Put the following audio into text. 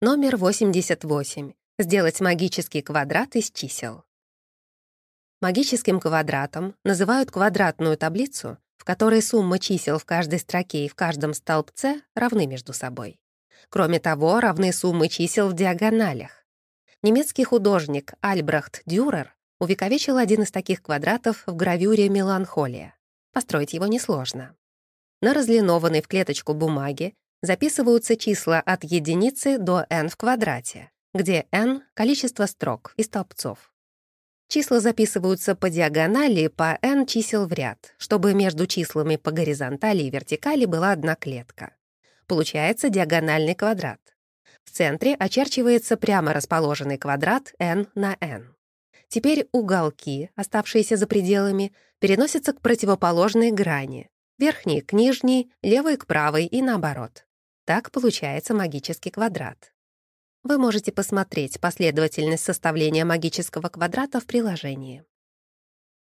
Номер 88. Сделать магический квадрат из чисел. Магическим квадратом называют квадратную таблицу, в которой сумма чисел в каждой строке и в каждом столбце равны между собой. Кроме того, равны суммы чисел в диагоналях. Немецкий художник Альбрехт Дюрер увековечил один из таких квадратов в гравюре «Меланхолия». Построить его несложно. На разлинованной в клеточку бумаге записываются числа от единицы до n в квадрате, где n — количество строк и столбцов. Числа записываются по диагонали по n чисел в ряд, чтобы между числами по горизонтали и вертикали была одна клетка. Получается диагональный квадрат. В центре очерчивается прямо расположенный квадрат n на n. Теперь уголки, оставшиеся за пределами, переносятся к противоположной грани, верхней к нижней, левой к правой и наоборот. Так получается магический квадрат. Вы можете посмотреть последовательность составления магического квадрата в приложении.